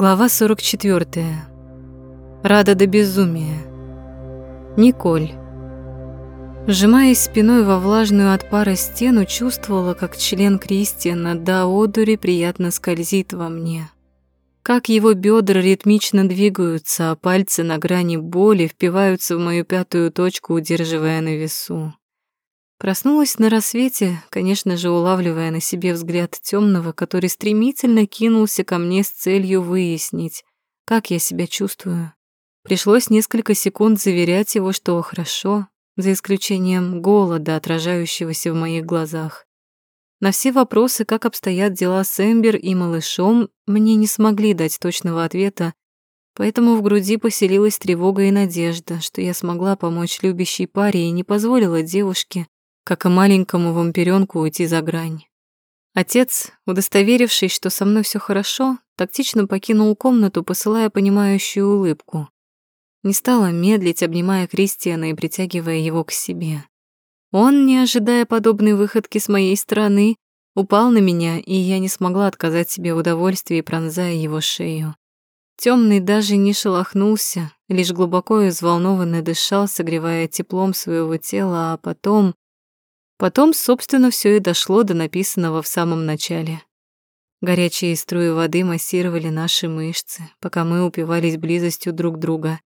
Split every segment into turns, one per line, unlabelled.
Глава 44. Рада до безумия. Николь. Сжимаясь спиной во влажную от пара стену, чувствовала, как член Кристиана до одури приятно скользит во мне. Как его бедра ритмично двигаются, а пальцы на грани боли впиваются в мою пятую точку, удерживая на весу. Проснулась на рассвете, конечно же, улавливая на себе взгляд темного, который стремительно кинулся ко мне с целью выяснить, как я себя чувствую. Пришлось несколько секунд заверять его, что хорошо, за исключением голода, отражающегося в моих глазах. На все вопросы, как обстоят дела с Эмбер и малышом, мне не смогли дать точного ответа, поэтому в груди поселилась тревога и надежда, что я смогла помочь любящей паре и не позволила девушке как и маленькому вампирёнку уйти за грань. Отец, удостоверившись, что со мной все хорошо, тактично покинул комнату, посылая понимающую улыбку. Не стала медлить, обнимая Кристиана и притягивая его к себе. Он, не ожидая подобной выходки с моей стороны, упал на меня, и я не смогла отказать себе в удовольствии, пронзая его шею. Темный даже не шелохнулся, лишь глубоко и взволнованно дышал, согревая теплом своего тела, а потом Потом, собственно, все и дошло до написанного в самом начале. Горячие струи воды массировали наши мышцы, пока мы упивались близостью друг друга.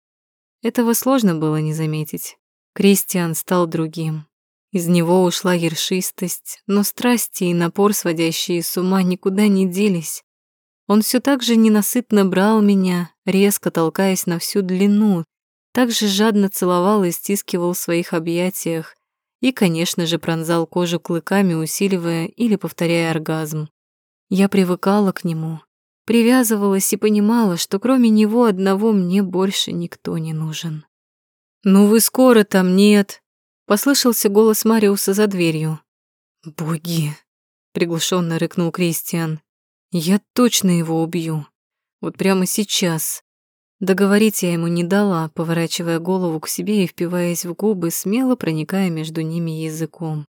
Этого сложно было не заметить. Кристиан стал другим. Из него ушла ершистость, но страсти и напор, сводящие с ума, никуда не делись. Он все так же ненасытно брал меня, резко толкаясь на всю длину, так же жадно целовал и стискивал в своих объятиях, и, конечно же, пронзал кожу клыками, усиливая или повторяя оргазм. Я привыкала к нему, привязывалась и понимала, что кроме него одного мне больше никто не нужен. «Ну вы скоро там нет», — послышался голос Мариуса за дверью. «Боги!» — приглушенно рыкнул Кристиан. «Я точно его убью. Вот прямо сейчас. Договорить я ему не дала, поворачивая голову к себе и впиваясь в губы, смело проникая между ними языком.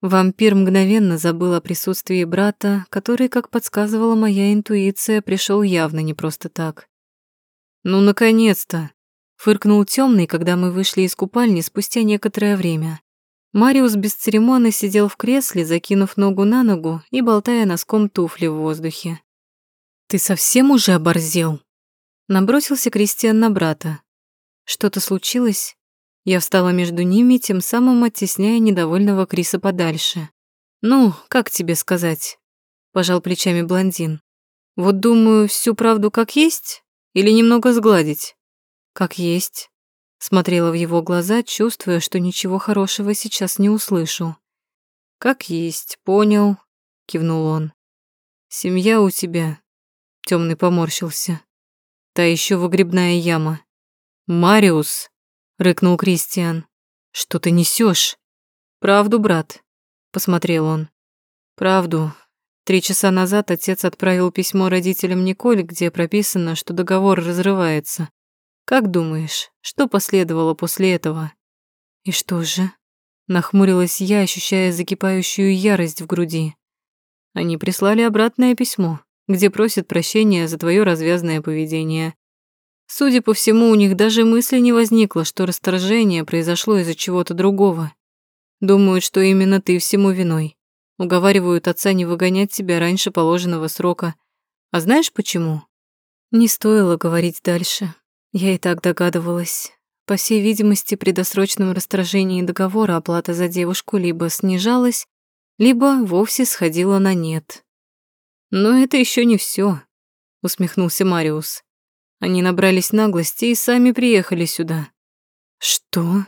Вампир мгновенно забыл о присутствии брата, который, как подсказывала моя интуиция, пришел явно не просто так. «Ну, наконец-то!» — фыркнул темный, когда мы вышли из купальни спустя некоторое время. Мариус бесцеремонно сидел в кресле, закинув ногу на ногу и болтая носком туфли в воздухе. «Ты совсем уже оборзел?» Набросился Кристиан на брата. Что-то случилось? Я встала между ними, тем самым оттесняя недовольного Криса подальше. «Ну, как тебе сказать?» — пожал плечами блондин. «Вот думаю, всю правду как есть или немного сгладить?» «Как есть», — смотрела в его глаза, чувствуя, что ничего хорошего сейчас не услышу. «Как есть, понял», — кивнул он. «Семья у тебя», — темный поморщился. Та еще выгребная яма. «Мариус!» — рыкнул Кристиан. «Что ты несешь? «Правду, брат», — посмотрел он. «Правду. Три часа назад отец отправил письмо родителям Николь, где прописано, что договор разрывается. Как думаешь, что последовало после этого?» «И что же?» — нахмурилась я, ощущая закипающую ярость в груди. Они прислали обратное письмо где просят прощения за твое развязное поведение. Судя по всему, у них даже мысли не возникло, что расторжение произошло из-за чего-то другого. Думают, что именно ты всему виной. Уговаривают отца не выгонять тебя раньше положенного срока. А знаешь почему? Не стоило говорить дальше. Я и так догадывалась. По всей видимости, при досрочном расторжении договора оплата за девушку либо снижалась, либо вовсе сходила на нет. Но это еще не все, усмехнулся Мариус. Они набрались наглости и сами приехали сюда. Что?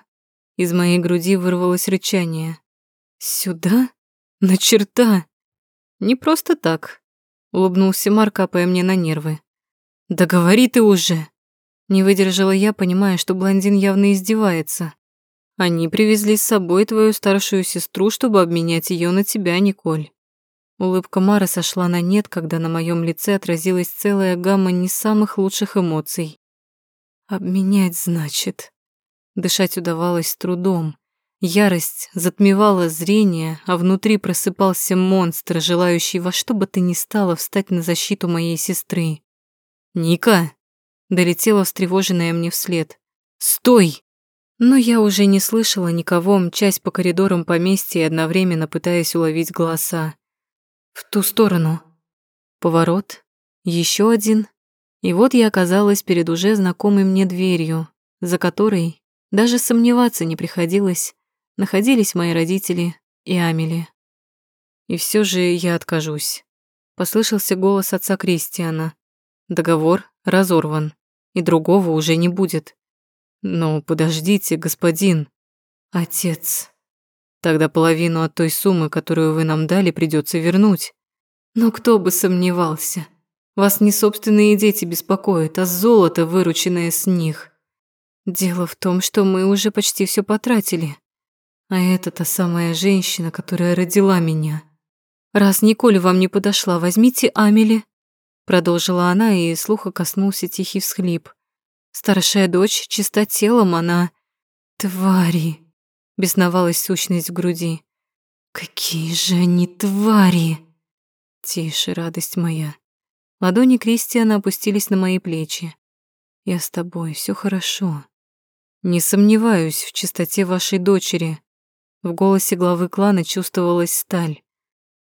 Из моей груди вырвалось рычание. Сюда? На черта? Не просто так, улыбнулся Марк, капая мне на нервы. Да говори ты уже. Не выдержала я, понимая, что блондин явно издевается. Они привезли с собой твою старшую сестру, чтобы обменять ее на тебя, Николь. Улыбка Мары сошла на нет, когда на моем лице отразилась целая гамма не самых лучших эмоций. «Обменять, значит?» Дышать удавалось с трудом. Ярость затмевала зрение, а внутри просыпался монстр, желающий во что бы то ни стало встать на защиту моей сестры. «Ника!» — долетела встревоженная мне вслед. «Стой!» Но я уже не слышала никого, мчась по коридорам поместья и одновременно пытаясь уловить голоса. В ту сторону. Поворот. еще один. И вот я оказалась перед уже знакомой мне дверью, за которой даже сомневаться не приходилось, находились мои родители и Амели. И все же я откажусь. Послышался голос отца Кристиана. Договор разорван, и другого уже не будет. Но подождите, господин. Отец. Тогда половину от той суммы, которую вы нам дали, придется вернуть. Но кто бы сомневался. Вас не собственные дети беспокоят, а золото, вырученное с них. Дело в том, что мы уже почти все потратили. А это та самая женщина, которая родила меня. Раз Николь вам не подошла, возьмите Амели. Продолжила она, и слуха коснулся тихий всхлип. Старшая дочь, чиста телом, она... Твари! Бесновалась сущность в груди. Какие же они твари! Тише, радость моя. Ладони Кристиана опустились на мои плечи. Я с тобой, все хорошо. Не сомневаюсь в чистоте вашей дочери. В голосе главы клана чувствовалась сталь.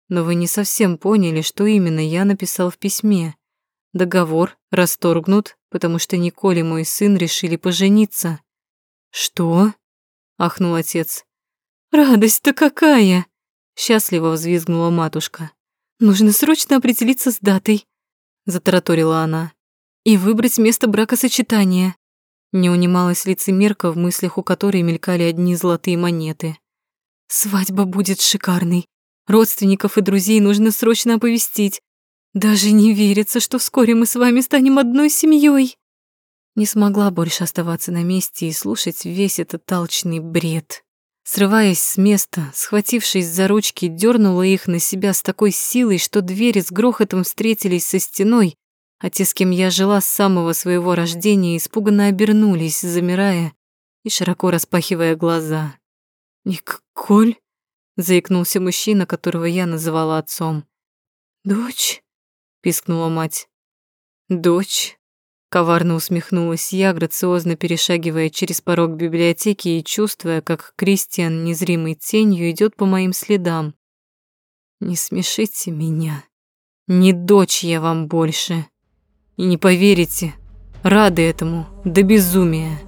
Но вы не совсем поняли, что именно я написал в письме. Договор расторгнут, потому что Николь и мой сын решили пожениться. Что? Ахнул отец. Радость-то какая! Счастливо взвизгнула матушка. Нужно срочно определиться с датой, затараторила она, и выбрать место бракосочетания. Не унималась лицемерка, в мыслях у которой мелькали одни золотые монеты. Свадьба будет шикарной. Родственников и друзей нужно срочно оповестить. Даже не верится, что вскоре мы с вами станем одной семьей. Не смогла больше оставаться на месте и слушать весь этот толчный бред. Срываясь с места, схватившись за ручки, дернула их на себя с такой силой, что двери с грохотом встретились со стеной, а те, с кем я жила с самого своего рождения, испуганно обернулись, замирая и широко распахивая глаза. «Николь?» — заикнулся мужчина, которого я называла отцом. «Дочь?» — пискнула мать. «Дочь?» Коварно усмехнулась я, грациозно перешагивая через порог библиотеки и чувствуя, как Кристиан незримой тенью идет по моим следам. «Не смешите меня. Не дочь я вам больше. И не поверите, рады этому до безумия».